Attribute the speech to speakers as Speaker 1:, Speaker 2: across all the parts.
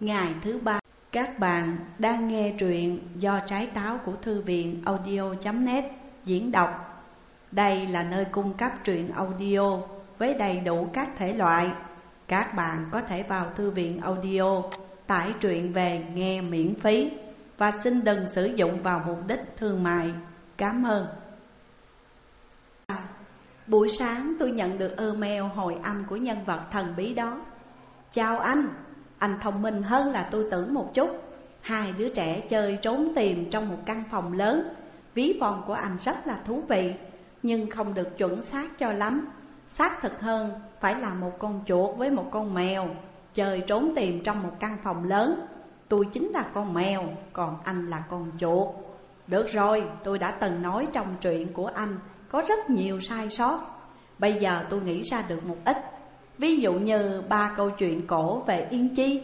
Speaker 1: Ngày thứ ba, các bạn đang nghe truyện do trái táo của thư viện audio.net diễn đọc. Đây là nơi cung cấp truyện audio với đầy đủ các thể loại. Các bạn có thể vào thư viện audio tải truyện về nghe miễn phí và xin đừng sử dụng vào mục đích thương mại. Cảm ơn. Buổi sáng tôi nhận được email hồi âm của nhân vật thần bí đó. Chào anh, anh thông minh hơn là tôi tưởng một chút. Hai đứa trẻ chơi trốn tìm trong một căn phòng lớn. Ví von của anh rất là thú vị Nhưng không được chuẩn xác cho lắm. Xác thực hơn phải là một con chuột với một con mèo Chơi trốn tìm trong một căn phòng lớn. Tôi chính là con mèo, còn anh là con chuột. Được rồi, tôi đã từng nói trong chuyện của anh Có rất nhiều sai sót. Bây giờ tôi nghĩ ra được một ít. Ví dụ như ba câu chuyện cổ về Yên Chi.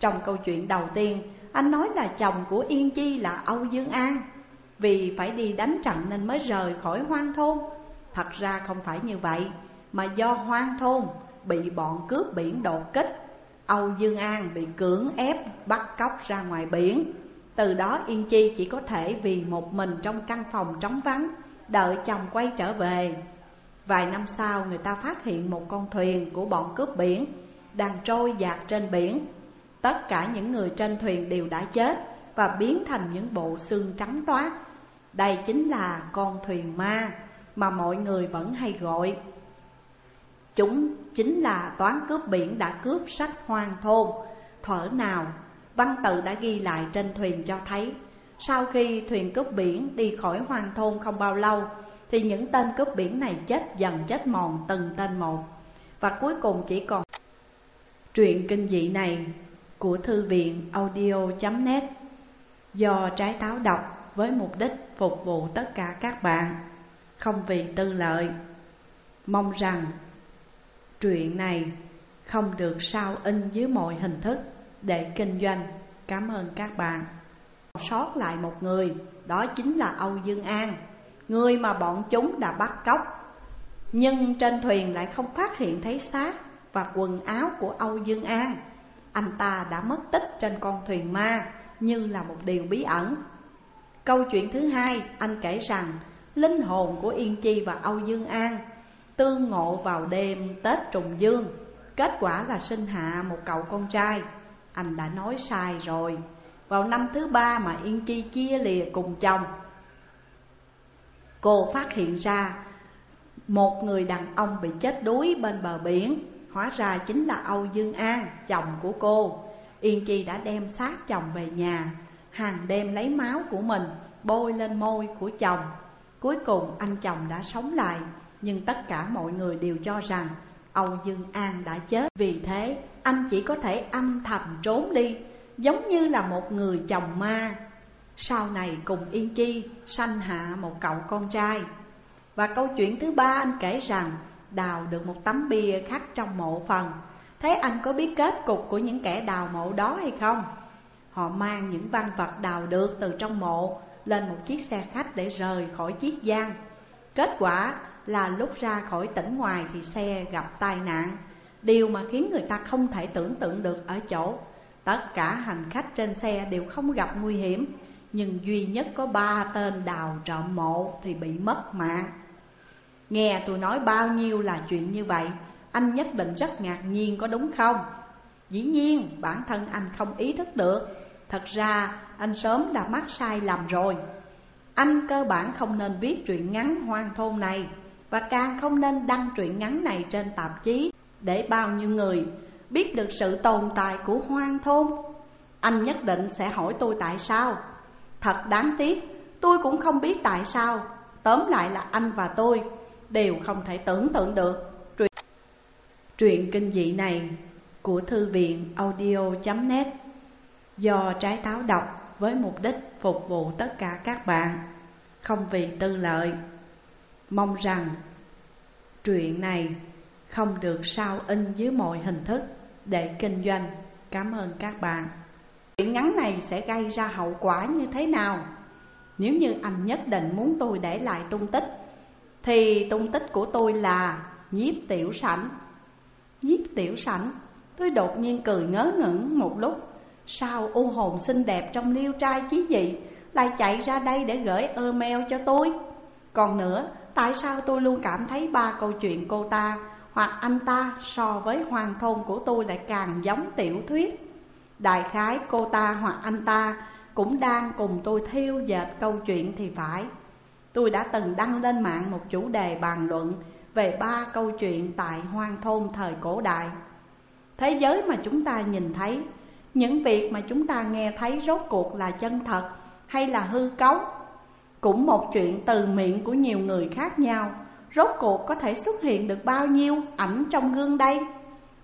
Speaker 1: Trong câu chuyện đầu tiên, Anh nói là chồng của Yên Chi là Âu Dương An. Vì phải đi đánh trận nên mới rời khỏi hoang thôn. Thật ra không phải như vậy, Mà do hoang thôn bị bọn cướp biển đột kích, Âu Dương An bị cưỡng ép bắt cóc ra ngoài biển. Từ đó Yên Chi chỉ có thể vì một mình trong căn phòng trống vắng, Đợi chồng quay trở về. Vài năm sau, người ta phát hiện một con thuyền của bọn cướp biển Đang trôi dạt trên biển. Tất cả những người trên thuyền đều đã chết Và biến thành những bộ xương trắng toát. Đây chính là con thuyền ma Mà mọi người vẫn hay gọi. Chúng chính là toán cướp biển đã cướp sách hoang thôn. Thở nào, Văn tự đã ghi lại trên thuyền cho thấy, Sau khi thuyền cướp biển đi khỏi hoang thôn không bao lâu thì những tên cướp biển này chết dần chết mòn từng tên một. Và cuối cùng chỉ còn Truyện kinh dị này của thư viện audio.net Do trái táo đọc với mục đích phục vụ tất cả các bạn. Không vì tư lợi Mong rằng truyện này không được sao in dưới mọi hình thức để kinh doanh. Cảm ơn các bạn. Sót lại một người, đó chính là Âu Dương An. Người mà bọn chúng đã bắt cóc. Nhưng trên thuyền lại không phát hiện thấy xác Và quần áo của Âu Dương An. Anh ta đã mất tích trên con thuyền ma, Như là một điều bí ẩn. Câu chuyện thứ hai, Anh kể rằng, Linh hồn của Yên Chi và Âu Dương An Tương ngộ vào đêm Tết Trùng Dương. Kết quả là sinh hạ một cậu con trai. Anh đã nói sai rồi. Vào năm thứ ba mà Yên Chi chia lìa cùng chồng Cô phát hiện ra một người đàn ông bị chết đuối bên bờ biển. Hóa ra chính là Âu Dương An, chồng của cô. Yên Chi đã đem xác chồng về nhà. Hàng đêm lấy máu của mình bôi lên môi của chồng. Cuối cùng anh chồng đã sống lại. Nhưng tất cả mọi người đều cho rằng Âu Dương An đã chết. Vì thế anh chỉ có thể âm thầm trốn đi Giống như là một người chồng ma sau này cùng Yên Chi sanh hạ một cậu con trai. Và câu chuyện thứ ba anh kể rằng, Đào được một tấm bia khắc trong mộ phần. Thế anh có biết kết cục của những kẻ đào mộ đó hay không? Họ mang những văn vật đào được từ trong mộ Lên một chiếc xe khách để rời khỏi chiếc giang. Kết quả là lúc ra khỏi tỉnh ngoài thì xe gặp tai nạn. Điều mà khiến người ta không thể tưởng tượng được ở chỗ, Tất cả hành khách trên xe đều không gặp nguy hiểm nhưng duy nhất có ba tên đào trộm mộ thì bị mất mạng. Nghe tôi nói bao nhiêu là chuyện như vậy, Anh nhất định rất ngạc nhiên có đúng không? Dĩ nhiên, bản thân anh không ý thức được. Thật ra, anh sớm đã mắc sai lầm rồi. Anh cơ bản không nên viết truyện ngắn hoang thôn này Và càng không nên đăng truyện ngắn này trên tạp chí Để bao nhiêu người biết được sự tồn tại của hoang thôn. Anh nhất định sẽ hỏi tôi tại sao. Thật đáng tiếc Tôi cũng không biết tại sao. Tóm lại là anh và tôi Đều không thể tưởng tượng được. Truyện, Truyện kinh dị này Của thư viện audio.net Do trái táo đọc Với mục đích phục vụ tất cả các bạn. Không vì tư lợi Mong rằng Truyện này không được sao in dưới mọi hình thức Để kinh doanh. Cảm ơn các bạn. Chuyện ngắn này sẽ gây ra hậu quả như thế nào? Nếu như anh nhất định muốn tôi để lại tung tích Thì tung tích của tôi là nhiếp tiểu sảnh. Nhiếp tiểu sảnh Tôi đột nhiên cười ngớ ngẩn một lúc. Sao u hồn xinh đẹp trong liêu trai chí dị Lại chạy ra đây để gửi email cho tôi? Còn nữa, tại sao tôi luôn cảm thấy ba câu chuyện cô ta Hoặc anh ta so với hoàng thôn của tôi lại càng giống tiểu thuyết? Đại khái cô ta hoặc anh ta cũng đang cùng tôi thiêu dệt câu chuyện thì phải. Tôi đã từng đăng lên mạng một chủ đề bàn luận Về ba câu chuyện tại hoang thôn thời cổ đại. Thế giới mà chúng ta nhìn thấy, Những việc mà chúng ta nghe thấy rốt cuộc là chân thật hay là hư cấu, Cũng một chuyện từ miệng của nhiều người khác nhau, Rốt cuộc có thể xuất hiện được bao nhiêu ảnh trong gương đây?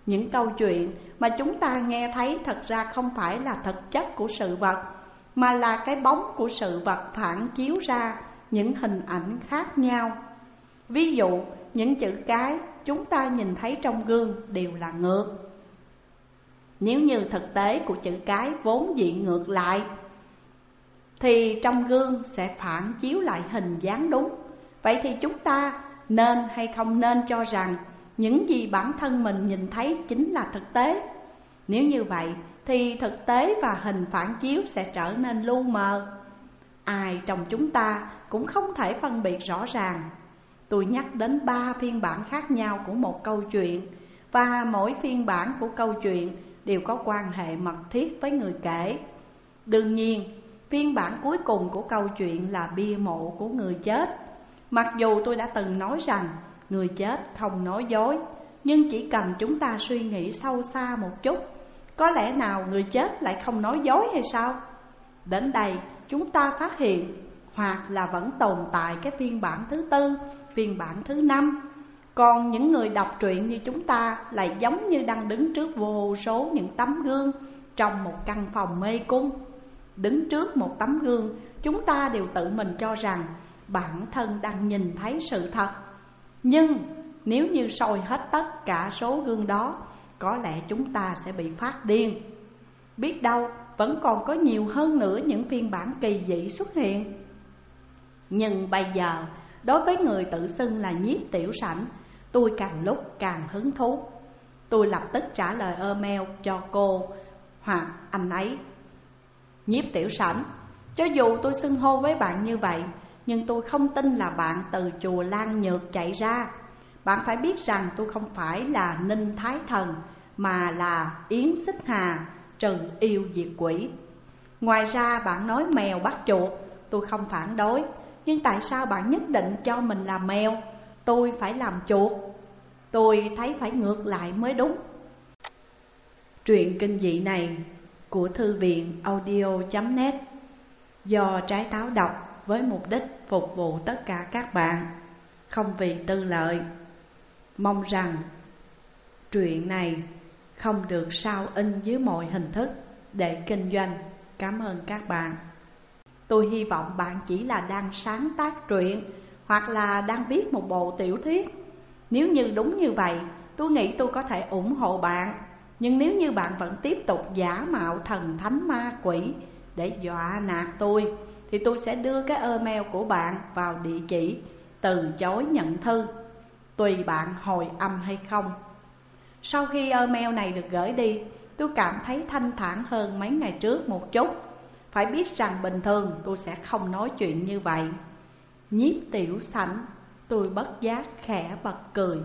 Speaker 1: Những câu chuyện mà chúng ta nghe thấy thật ra không phải là thực chất của sự vật, Mà là cái bóng của sự vật phản chiếu ra những hình ảnh khác nhau. Ví dụ, những chữ cái chúng ta nhìn thấy trong gương đều là ngược. Nếu như thực tế của chữ cái vốn diện ngược lại, Thì trong gương sẽ phản chiếu lại hình dáng đúng. Vậy thì chúng ta nên hay không nên cho rằng những gì bản thân mình nhìn thấy chính là thực tế. Nếu như vậy thì thực tế và hình phản chiếu sẽ trở nên lu mờ. Ai trong chúng ta cũng không thể phân biệt rõ ràng. Tôi nhắc đến ba phiên bản khác nhau của một câu chuyện Và mỗi phiên bản của câu chuyện đều có quan hệ mật thiết với người kể. Đương nhiên, phiên bản cuối cùng của câu chuyện là bia mộ của người chết. Mặc dù tôi đã từng nói rằng người chết không nói dối Nhưng chỉ cần chúng ta suy nghĩ sâu xa một chút Có lẽ nào người chết lại không nói dối hay sao? Đến đây chúng ta phát hiện hoặc là vẫn tồn tại cái phiên bản thứ tư, phiên bản thứ năm. Còn những người đọc truyện như chúng ta lại giống như đang đứng trước vô số những tấm gương trong một căn phòng mê cung. Đứng trước một tấm gương, chúng ta đều tự mình cho rằng bản thân đang nhìn thấy sự thật. Nhưng nếu như soi hết tất cả số gương đó, có lẽ chúng ta sẽ bị phát điên. Biết đâu vẫn còn có nhiều hơn nữa những phiên bản kỳ dị xuất hiện. Nhưng bây giờ đối với người tự xưng là nhiếp tiểu sảnh Tôi càng lúc càng hứng thú. Tôi lập tức trả lời email cho cô hoặc anh ấy. Nhiếp tiểu sảnh Cho dù tôi xưng hô với bạn như vậy nhưng tôi không tin là bạn từ chùa Lan Nhược chạy ra. Bạn phải biết rằng tôi không phải là Ninh Thái Thần, Mà là Yến Xích Hà, trừ yêu diệt quỷ. Ngoài ra bạn nói mèo bắt chuột, Tôi không phản đối. Nhưng tại sao bạn nhất định cho mình là mèo? Tôi phải làm chuột. Tôi thấy phải ngược lại mới đúng. Truyện kinh dị này của thư viện audio.net Do trái táo đọc với mục đích phục vụ tất cả các bạn Không vì tư lợi Mong rằng truyện này không được sao in dưới mọi hình thức để kinh doanh. Cảm ơn các bạn. Tôi hy vọng bạn chỉ là đang sáng tác truyện hoặc là đang viết một bộ tiểu thuyết. Nếu như đúng như vậy, tôi nghĩ tôi có thể ủng hộ bạn. Nhưng nếu như bạn vẫn tiếp tục giả mạo thần thánh ma quỷ để dọa nạt tôi, thì tôi sẽ đưa cái email của bạn vào địa chỉ từ chối nhận thư. Tùy bạn hồi âm hay không. Sau khi email này được gửi đi, Tôi cảm thấy thanh thản hơn mấy ngày trước một chút Phải biết rằng bình thường tôi sẽ không nói chuyện như vậy Nhiếp tiểu sảnh, Tôi bất giác khẽ bật cười